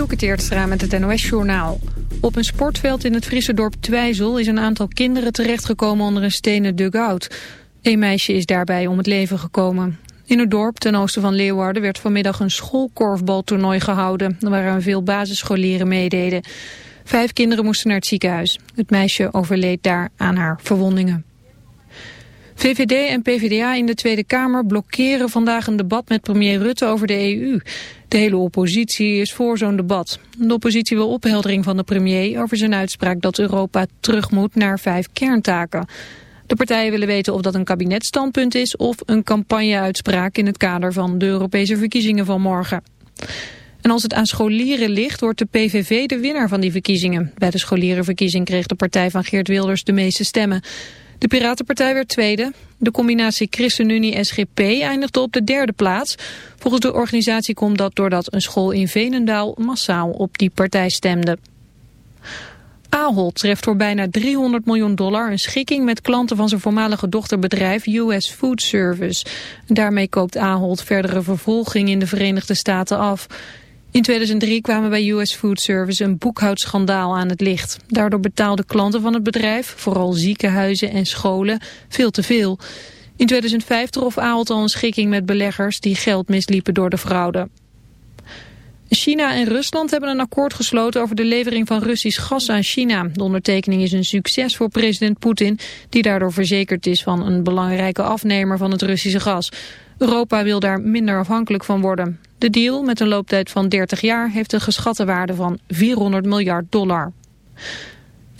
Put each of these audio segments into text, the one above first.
Dielke Teertstra met het NOS-journaal. Op een sportveld in het Friese dorp Twijzel is een aantal kinderen terechtgekomen onder een stenen dugout. Een meisje is daarbij om het leven gekomen. In het dorp ten oosten van Leeuwarden werd vanmiddag een schoolkorfbaltoernooi gehouden... waar veel basisscholieren meededen. Vijf kinderen moesten naar het ziekenhuis. Het meisje overleed daar aan haar verwondingen. VVD en PvdA in de Tweede Kamer blokkeren vandaag een debat met premier Rutte over de EU. De hele oppositie is voor zo'n debat. De oppositie wil opheldering van de premier over zijn uitspraak dat Europa terug moet naar vijf kerntaken. De partijen willen weten of dat een kabinetstandpunt is of een campagneuitspraak in het kader van de Europese verkiezingen van morgen. En als het aan scholieren ligt, wordt de PVV de winnaar van die verkiezingen. Bij de scholierenverkiezing kreeg de partij van Geert Wilders de meeste stemmen. De Piratenpartij werd tweede. De combinatie ChristenUnie-SGP eindigde op de derde plaats. Volgens de organisatie komt dat doordat een school in Venendaal massaal op die partij stemde. Ahold treft voor bijna 300 miljoen dollar een schikking met klanten van zijn voormalige dochterbedrijf US Food Service. Daarmee koopt Ahold verdere vervolging in de Verenigde Staten af. In 2003 kwamen bij US Food Service een boekhoudschandaal aan het licht. Daardoor betaalden klanten van het bedrijf, vooral ziekenhuizen en scholen, veel te veel. In 2005 trof Ahold al een schikking met beleggers die geld misliepen door de fraude. China en Rusland hebben een akkoord gesloten over de levering van Russisch gas aan China. De ondertekening is een succes voor president Poetin, die daardoor verzekerd is van een belangrijke afnemer van het Russische gas. Europa wil daar minder afhankelijk van worden. De deal met een looptijd van 30 jaar heeft een geschatte waarde van 400 miljard dollar.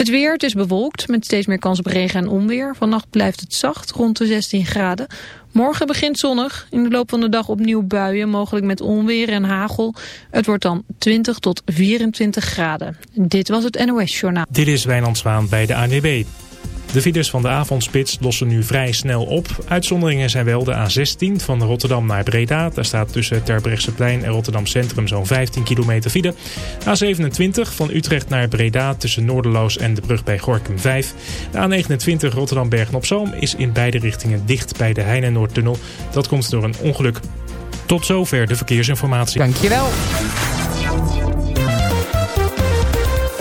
Het weer, het is bewolkt met steeds meer kans op regen en onweer. Vannacht blijft het zacht, rond de 16 graden. Morgen begint zonnig. In de loop van de dag opnieuw buien, mogelijk met onweer en hagel. Het wordt dan 20 tot 24 graden. Dit was het NOS Journaal. Dit is Wijnand Zwaan bij de ANWB. De files van de avondspits lossen nu vrij snel op. Uitzonderingen zijn wel de A16 van Rotterdam naar Breda. Daar staat tussen Terbrechtseplein en Rotterdam Centrum zo'n 15 kilometer file. A27 van Utrecht naar Breda tussen Noorderloos en de brug bij Gorkum 5. De A29 Rotterdam Bergen op Zoom is in beide richtingen dicht bij de Heine Noordtunnel. Dat komt door een ongeluk. Tot zover de verkeersinformatie. Dankjewel.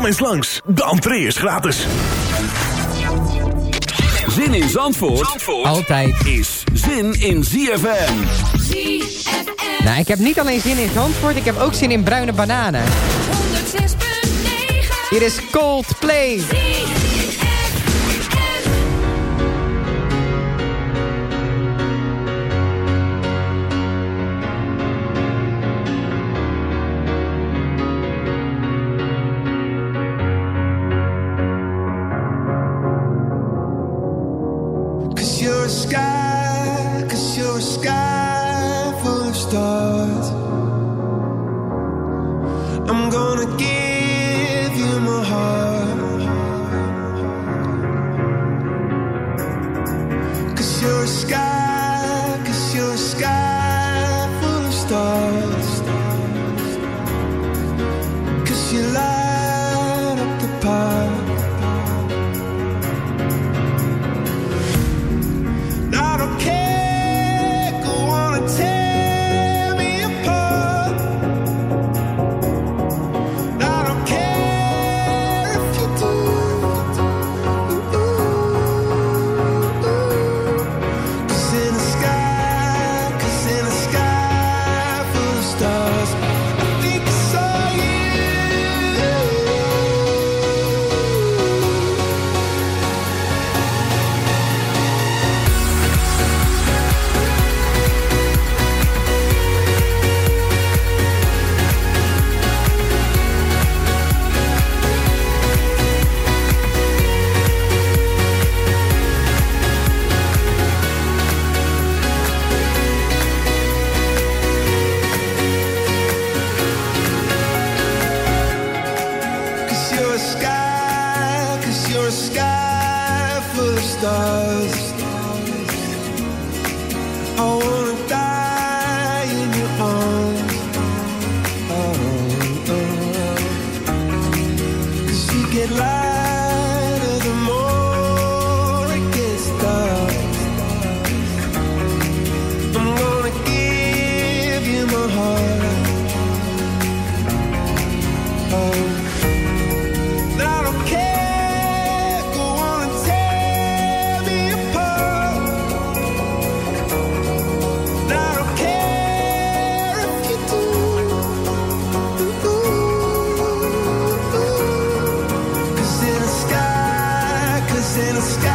Kom eens langs, de entree is gratis. Zin in Zandvoort, Altijd. is zin in ZFM. ZFM Nou, ik heb niet alleen zin in Zandvoort, ik heb ook zin in bruine bananen. 106.9 Hier is Coldplay. ZFM stars. Cause in a sky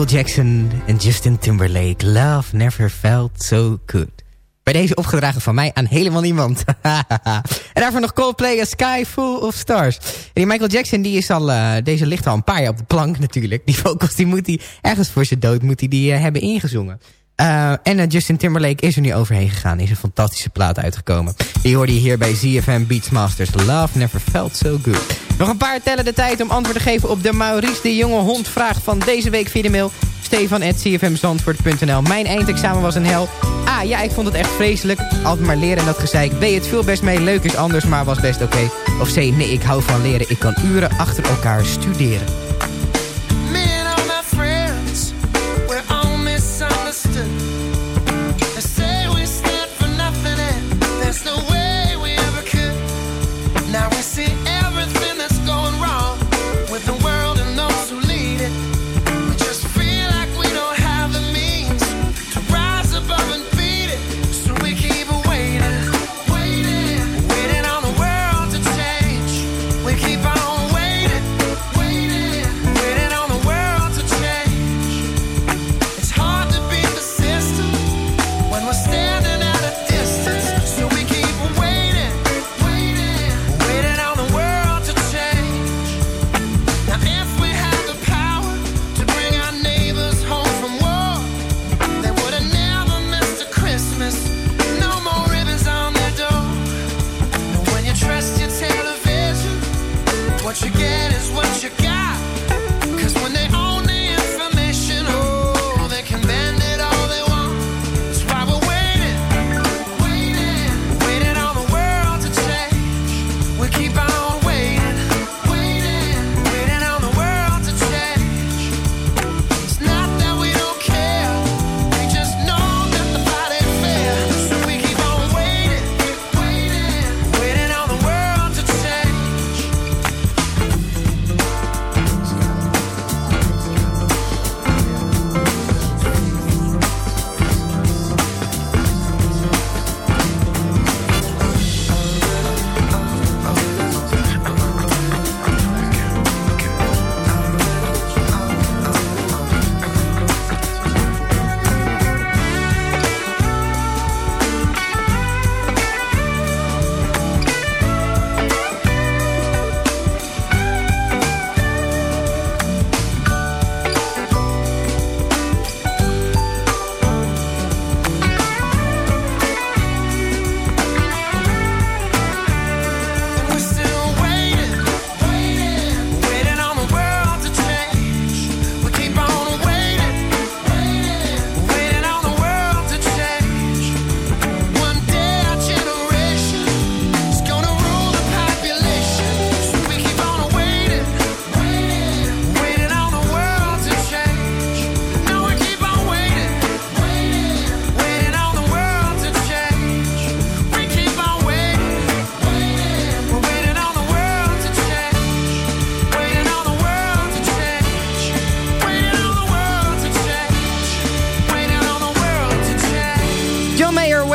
Michael Jackson en Justin Timberlake. Love never felt so good. Bij deze opgedragen van mij aan helemaal niemand. en daarvoor nog Coldplay, A Sky Full of Stars. En die Michael Jackson, die is al, eh, deze ligt al een paar jaar op de plank natuurlijk. Die vocals, die moet hij ergens voor zijn dood moet hij die, eh, hebben ingezongen. Eh, en eh, Justin Timberlake is er nu overheen gegaan. Is een fantastische plaat uitgekomen. Die hoorde je hier bij ZFM Beachmasters. Love never felt so good. Nog een paar tellen de tijd om antwoord te geven op de Maurice de Jonge Hond vraag van deze week via de mail. Stefan.cfmzandvoort.nl Mijn eindexamen was een hel. A. Ja, ik vond het echt vreselijk. Altijd maar leren en dat gezeik. B. Het viel best mee. Leuk is anders, maar was best oké. Of C. Nee, ik hou van leren. Ik kan uren achter elkaar studeren.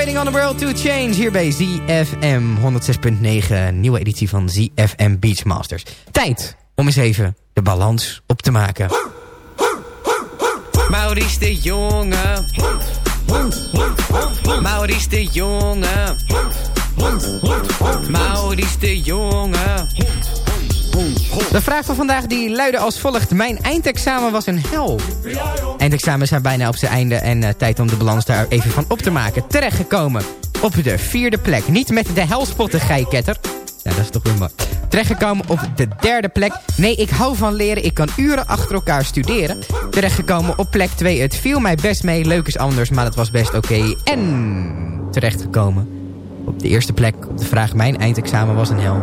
On the World to Change. Hier bij ZFM 106.9. Nieuwe editie van ZFM Beachmasters. Tijd om eens even de balans op te maken. Maurice de Jonge. Maurice de Jonge. Maurice de Jonge. De vraag van vandaag die luidde als volgt. Mijn eindexamen was een hel. Eindexamens zijn bijna op zijn einde en eh, tijd om de balans daar even van op te maken. Terechtgekomen op de vierde plek. Niet met de helspotten geiketter. Ja, dat is toch weer mooi. Terechtgekomen op de derde plek. Nee, ik hou van leren. Ik kan uren achter elkaar studeren. Terechtgekomen op plek 2. Het viel mij best mee. Leuk is anders, maar dat was best oké. En terechtgekomen op de eerste plek op de vraag... Mijn eindexamen was een hel.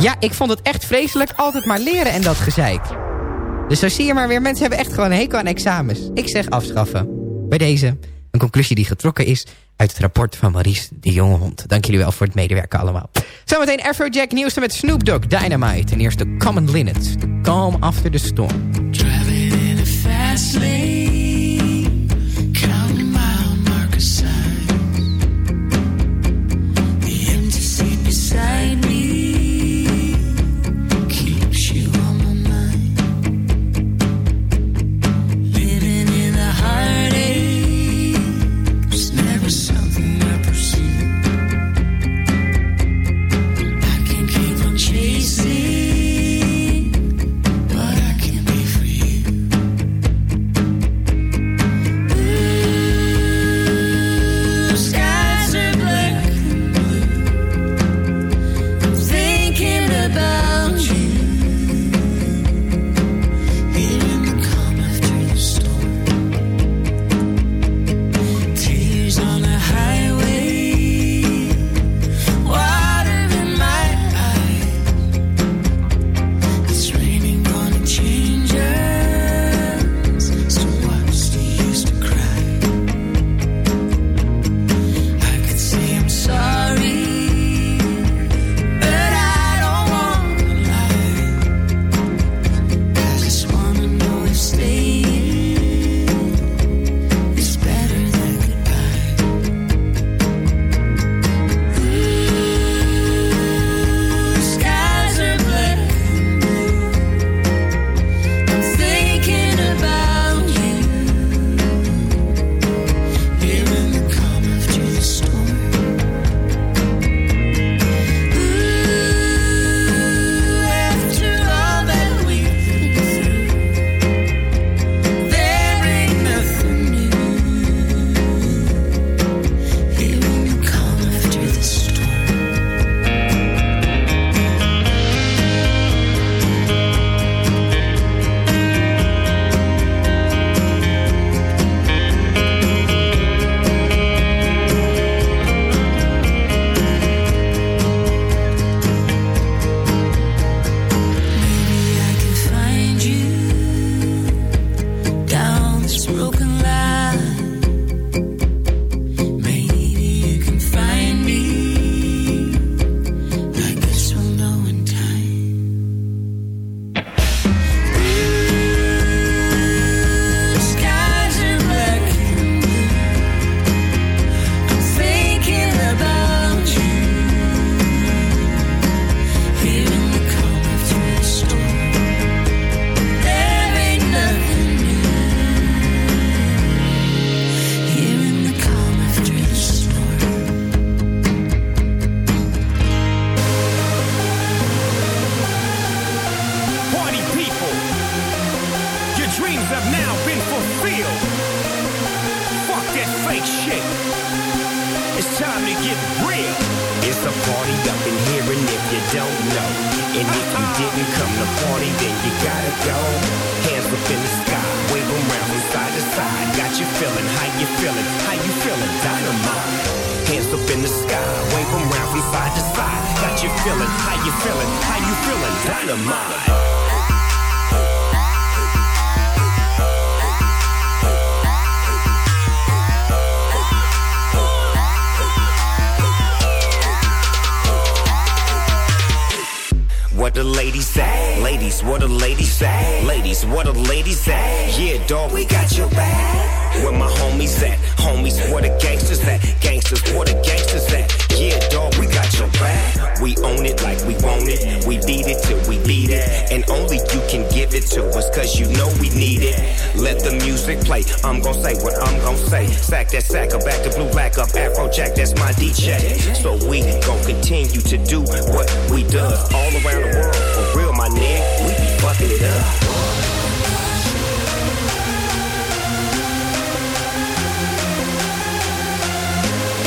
Ja, ik vond het echt vreselijk. Altijd maar leren en dat gezeik. Dus zo zie je maar weer. Mensen hebben echt gewoon een hekel aan examens. Ik zeg afschaffen. Bij deze een conclusie die getrokken is uit het rapport van Maurice de Jonge Hond. Dank jullie wel voor het medewerken allemaal. Zometeen Afrojack nieuwste met Snoop Dogg, Dynamite. En eerst de Common Linnet, The Calm After the Storm. Driving in a fast lane,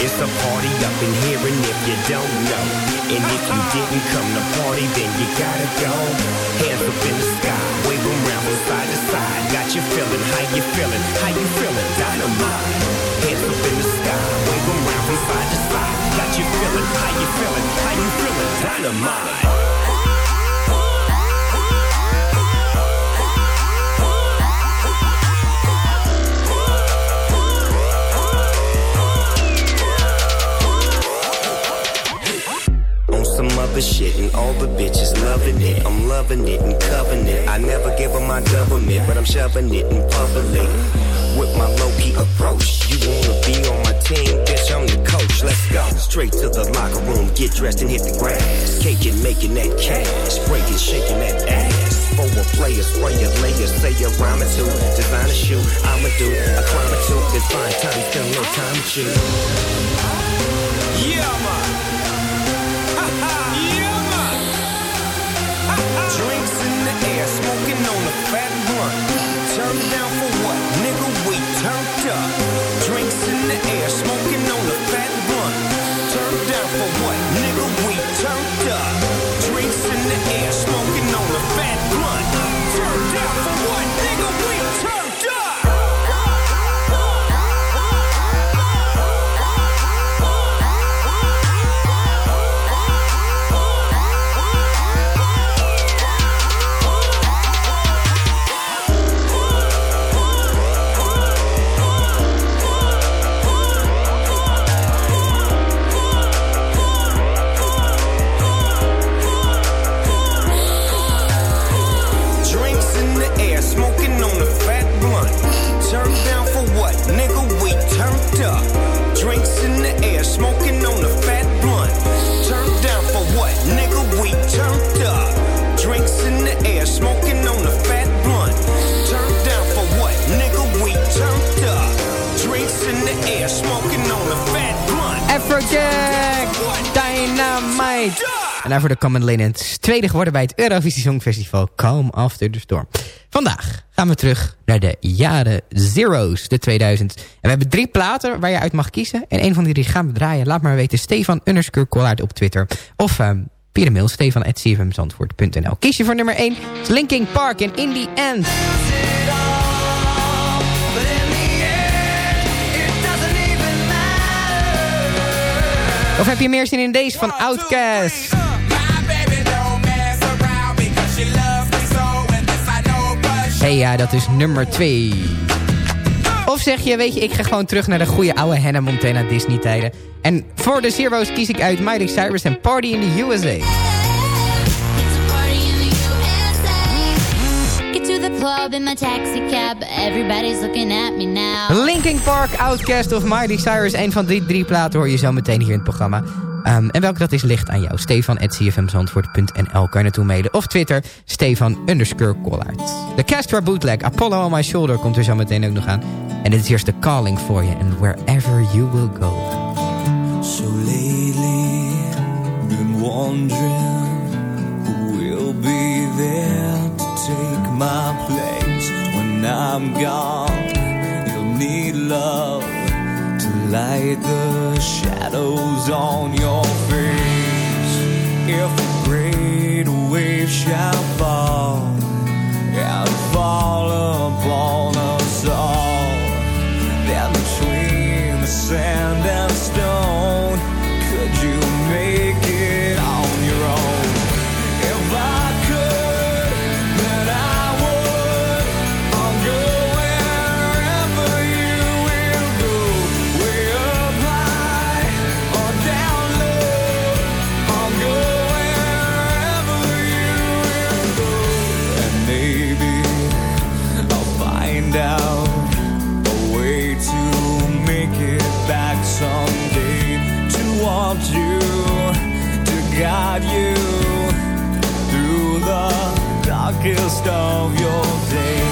It's a party up in here, and if you don't know, and if you didn't come to party, then you gotta go. Hands up in the sky, wave 'em round from side to side. Got you feeling, how you feeling, how you feeling, dynamite. Hands up in the sky, wave 'em round from side to side. Got you feeling, how you feeling, how you feeling, dynamite. Other shit and all the bitches loving it. I'm loving it and covering it. I never give them my government, but I'm shoving it in public. With my low key approach, you wanna be on my team, bitch? I'm the coach. Let's go straight to the locker room, get dressed and hit the grass. Caking, making that cash, breaking, shaking that ass. For a player, spray a layer, say a rhyme or two. Design a shoe, I'ma do a climb or two. Then find time, spend a little time with you. Smoking on the fat blunt. Daarvoor de Common Linens. Tweede geworden bij het Eurovisie Songfestival Calm After the Storm. Vandaag gaan we terug naar de jaren Zero's, de 2000. En we hebben drie platen waar je uit mag kiezen. En een van die drie gaan we draaien. Laat maar weten, Stefan underscore Collard op Twitter. Of um, via de. Kies je voor nummer 1, Linking Park en In The End. Of heb je meer zin in deze van Outkast? Hey ja, dat is nummer 2. Of zeg je, weet je, ik ga gewoon terug naar de goede oude Hannah Montana Disney tijden. En voor de Zero's kies ik uit Miley Cyrus en Party in the USA. Get to the club in my taxi cab. Everybody's looking at me now. Linkin Park, Outkast of Miley Cyrus. Een van die drie platen hoor je zo meteen hier in het programma. Um, en welke dat is, ligt aan jou. Stefan.cfmzandvoort.nl kan je naartoe mailen. Of Twitter, Stefan underscore Collard. De Castra Bootleg, Apollo on my shoulder, komt er zo meteen ook nog aan. En dit is eerst de calling for you. And wherever you will go. So lately, been wondering who will be there to take my place when I'm gone. You'll need love light the shadows on your face. If a great wave shall fall and fall upon us all, then between the sand of your days.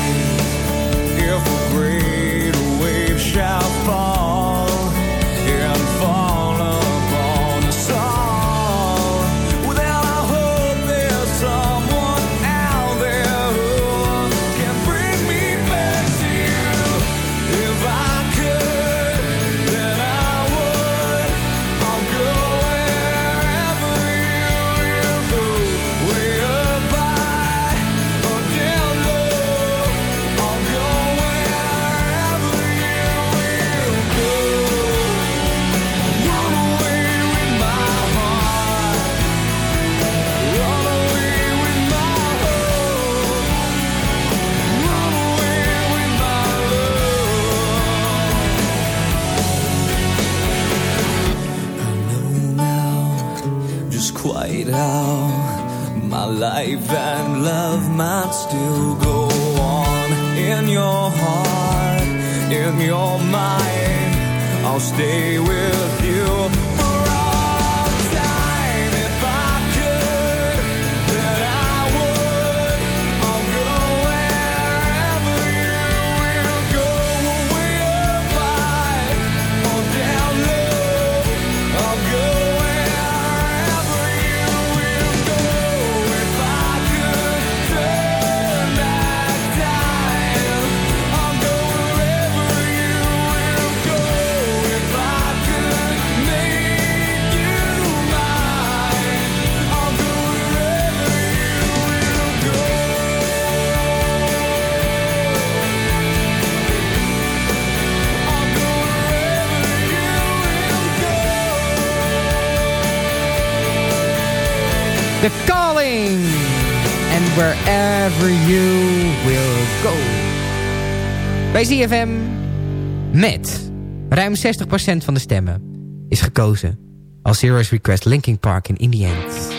And love might still go on in your heart, in your mind. I'll stay with you The Calling. And wherever you will go. Bij ZFM met ruim 60% van de stemmen is gekozen als Zero's Request Linking Park in In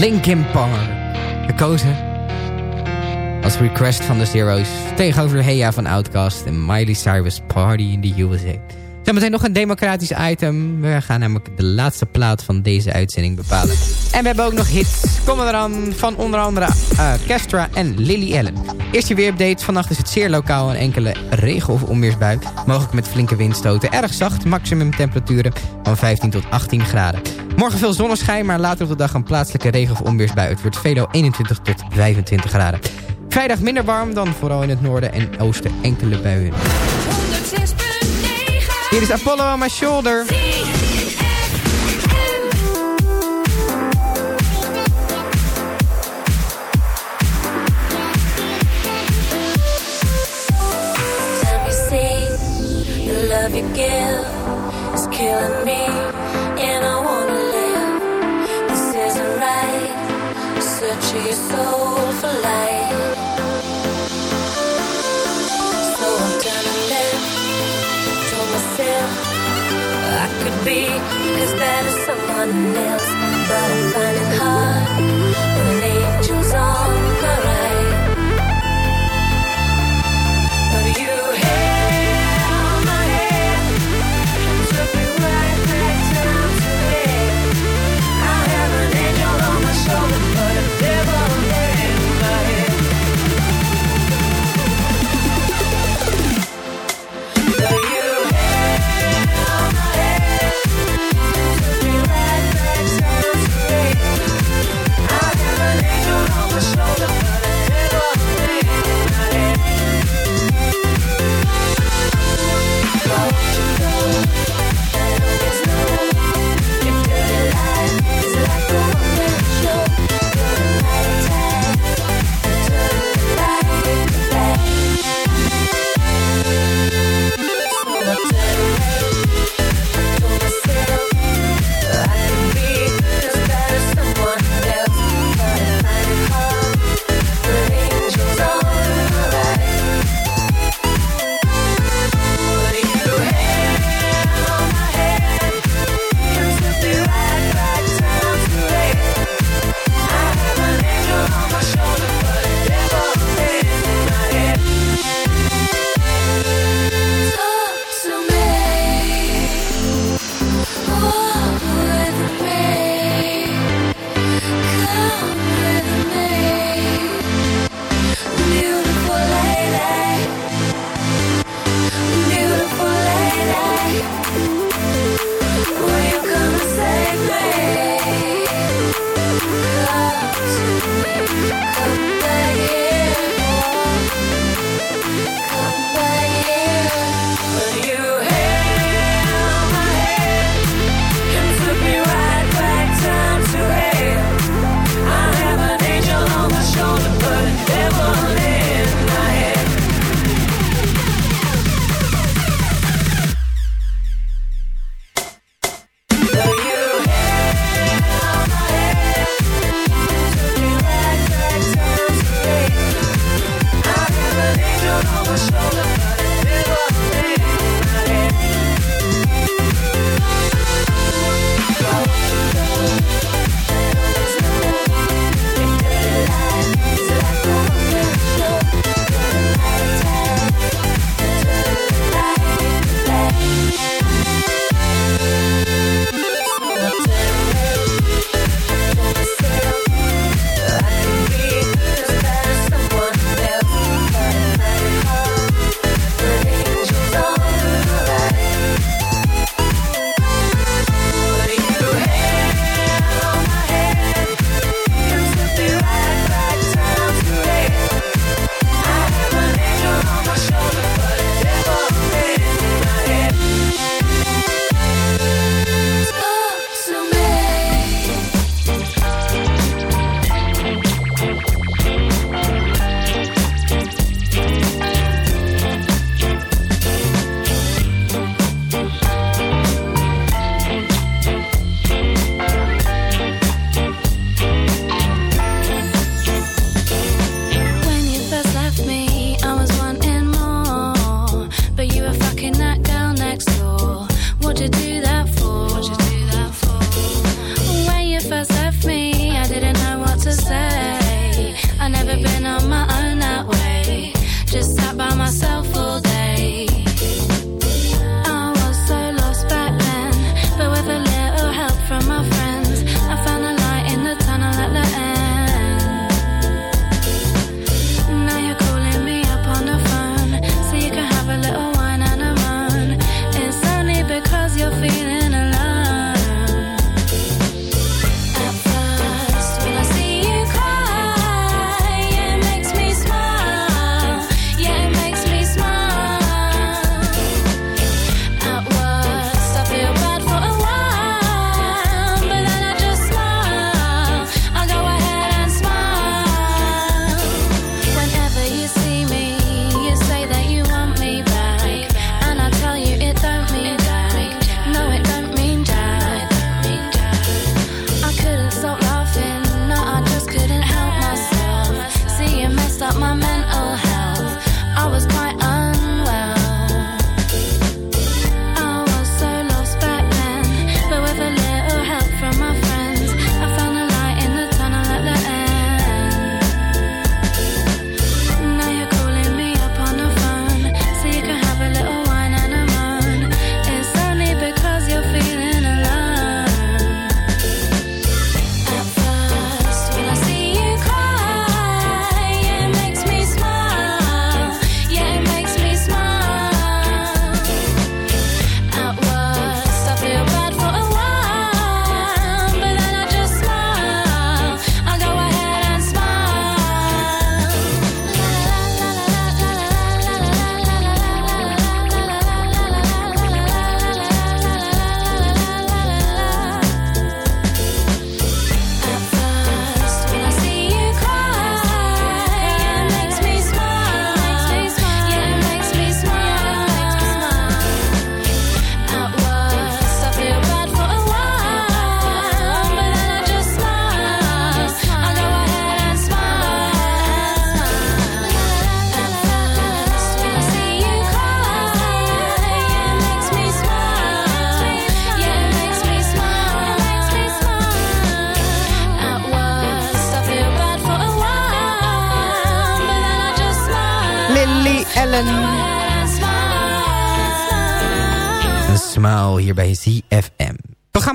Linkin Park. Gekozen als request van de Zero's tegenover Heya van Outcast en Miley Cyrus Party in the USA. Zometeen nog een democratisch item. We gaan namelijk de laatste plaat van deze uitzending bepalen. En we hebben ook nog hits. Kom eraan van onder andere uh, Kestra en Lily Allen. Eerste weerupdate. Vannacht is het zeer lokaal en enkele regen- of onweersbui. Mogelijk met flinke windstoten. Erg zacht. Maximum temperaturen van 15 tot 18 graden. Morgen veel zonneschijn, maar later op de dag een plaatselijke regen- of onweersbui. Het wordt velo 21 tot 25 graden. Vrijdag minder warm dan vooral in het noorden en oosten enkele buien. 106.9 Hier is Apollo on my shoulder. Be as bad as someone else, but I find it hard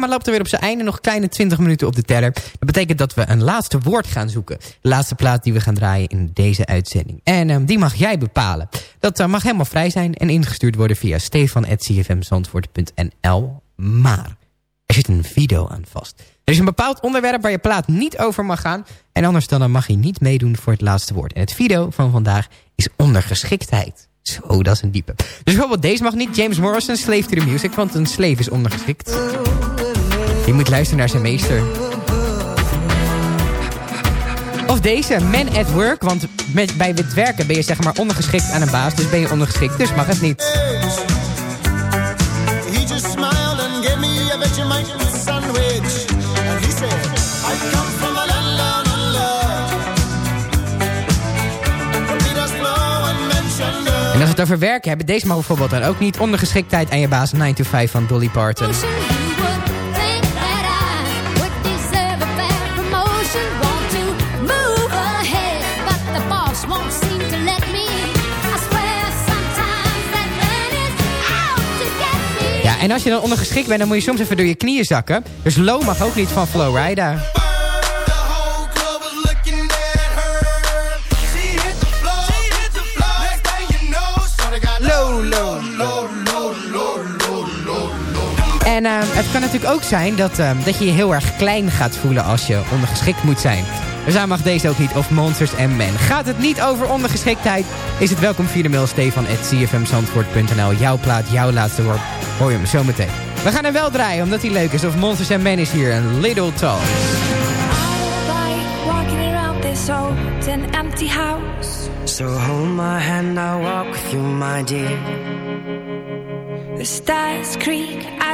programma er weer op zijn einde. Nog kleine 20 minuten op de teller. Dat betekent dat we een laatste woord gaan zoeken. De laatste plaat die we gaan draaien in deze uitzending. En um, die mag jij bepalen. Dat uh, mag helemaal vrij zijn en ingestuurd worden via stefan.cfmzandvoort.nl. Maar er zit een video aan vast. Er is een bepaald onderwerp waar je plaat niet over mag gaan. En anders dan, dan mag je niet meedoen voor het laatste woord. En het video van vandaag is ondergeschiktheid. Zo, dat is een diepe. Dus bijvoorbeeld deze mag niet. James Morrison, Slave to the Music. Want een slave is ondergeschikt. Je moet luisteren naar zijn meester. Of deze, Man at Work. Want met, bij het werken ben je zeg maar ondergeschikt aan een baas. Dus ben je ondergeschikt, dus mag het niet. He just smiled and gave me a Vegemite sandwich. And he said, I come from a land down under. Where Peter's flow and mentioned En als we het over werken hebben, deze mag bijvoorbeeld dan ook niet. Ondergeschiktheid aan je baas 9 to 5 van Dolly Parton. En als je dan ondergeschikt bent, dan moet je soms even door je knieën zakken. Dus low mag ook niet van Flowrida. low, low, En uh, het kan natuurlijk ook zijn dat, uh, dat je je heel erg klein gaat voelen als je ondergeschikt moet zijn. Dus daar mag deze ook niet. Of Monsters and Men. Gaat het niet over ondergeschiktheid? Is het welkom via de mail stefan.cfmzandvoort.nl. Jouw plaat, jouw laatste woord. Hoor je hem zo meteen. We gaan hem wel draaien, omdat hij leuk is. Of Monsters and Men is hier. Een Little Talk. So hold my hand, I'll walk with you, my dear. The stars creak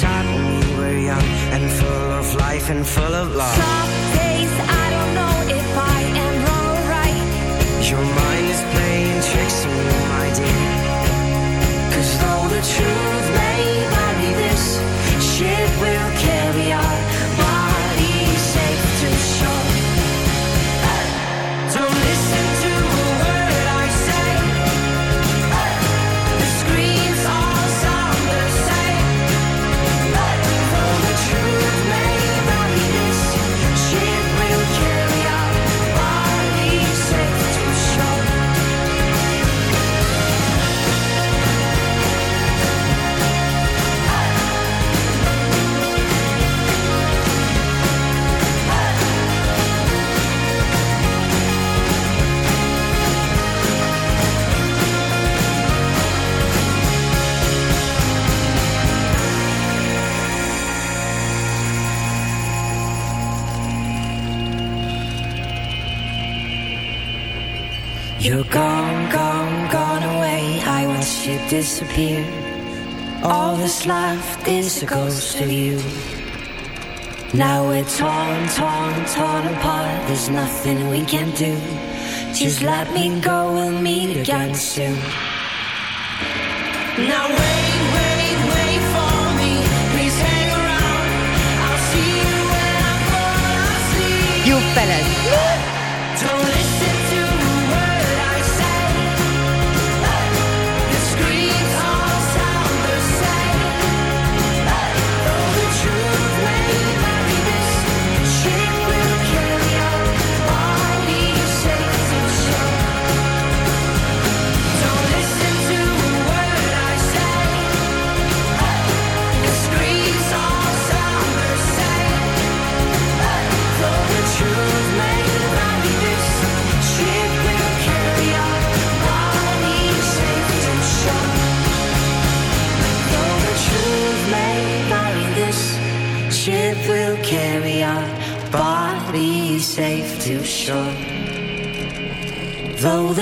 play when we were young and full of life and full of love. Some days I don't know if I am wrong or right. Your mind is playing tricks on you, my dear. Cause though the truth may vary, this ship will carry You're gone, gone, gone away. I watched you disappear. All that's left is a ghost of you. Now we're torn, torn, torn apart. There's nothing we can do. Just let me go, we'll meet again soon. Now wait, wait, wait for me. Please hang around. I'll see you when I fall asleep. You fellas.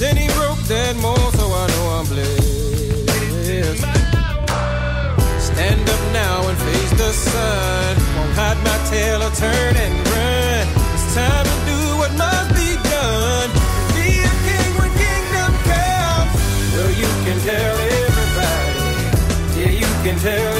Then he broke that mold, so I know I'm blessed. Stand up now and face the sun. Won't hide my tail or turn and run. It's time to do what must be done. Be a king when kingdom comes. Well, you can tell everybody. Yeah, you can tell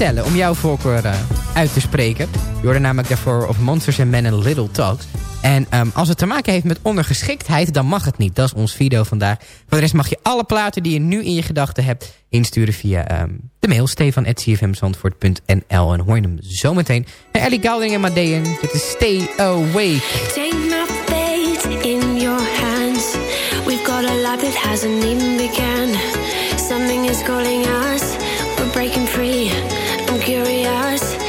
Om jouw voorkeur eh, uit te spreken. Je hoorde namelijk daarvoor of Monsters and Men and Little Talks. En ehm, als het te maken heeft met ondergeschiktheid, dan mag het niet. Dat is ons video vandaag. Voor de rest mag je alle platen die je nu in je gedachten hebt... insturen via ehm, de mail stefan.cfmzandvoort.nl. En hoor je hem zometeen bij Ellie Goulding en Madeon. Dit is Stay Awake. Take my fate in your hands. We've got a life that hasn't even begun. Something is calling us. We're breaking free. I'm curious.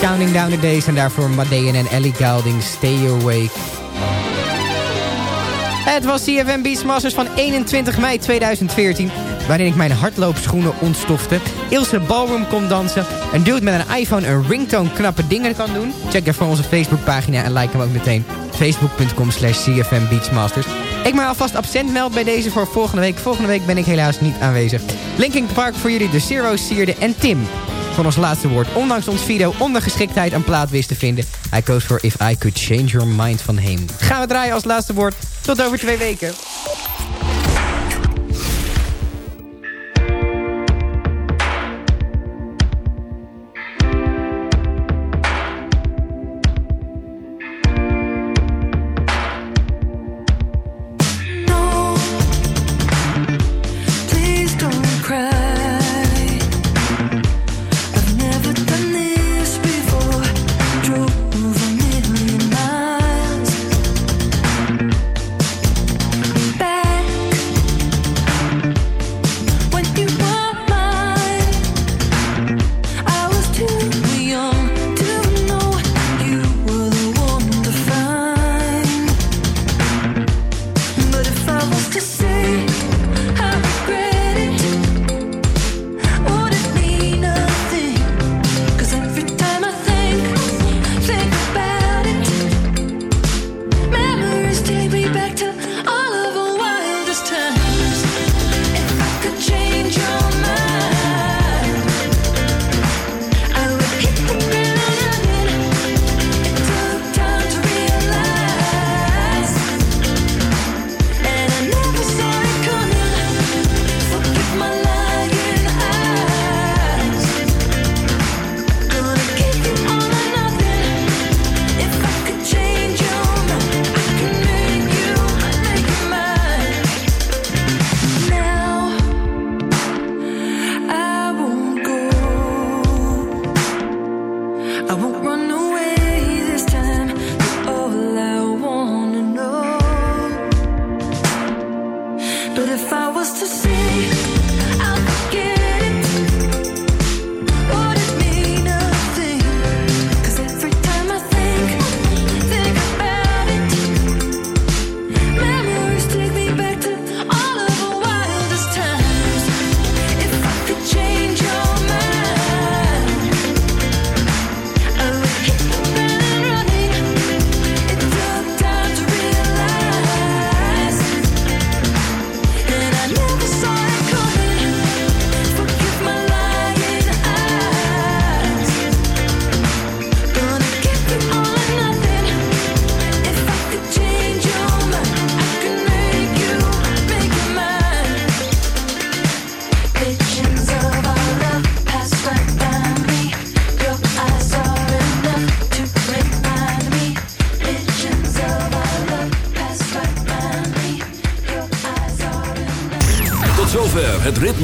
Counting Down the Days en daarvoor Madean en Ellie Goulding, Stay Awake. Het was CFM Beachmasters van 21 mei 2014... waarin ik mijn hardloopschoenen ontstofte. Ilse Ballroom kon dansen. Een dude met een iPhone een ringtone knappe dingen kan doen. Check daarvoor onze Facebookpagina en like hem ook meteen. Facebook.com slash CFM Beachmasters. Ik maal alvast absent meld bij deze voor volgende week. Volgende week ben ik helaas niet aanwezig. Linking Park voor jullie, de Zero, Sierde en Tim van ons laatste woord. Ondanks ons video ondergeschiktheid een plaat wist te vinden. Hij koos voor If I Could Change Your Mind van Heem. Gaan we draaien als laatste woord. Tot over twee weken.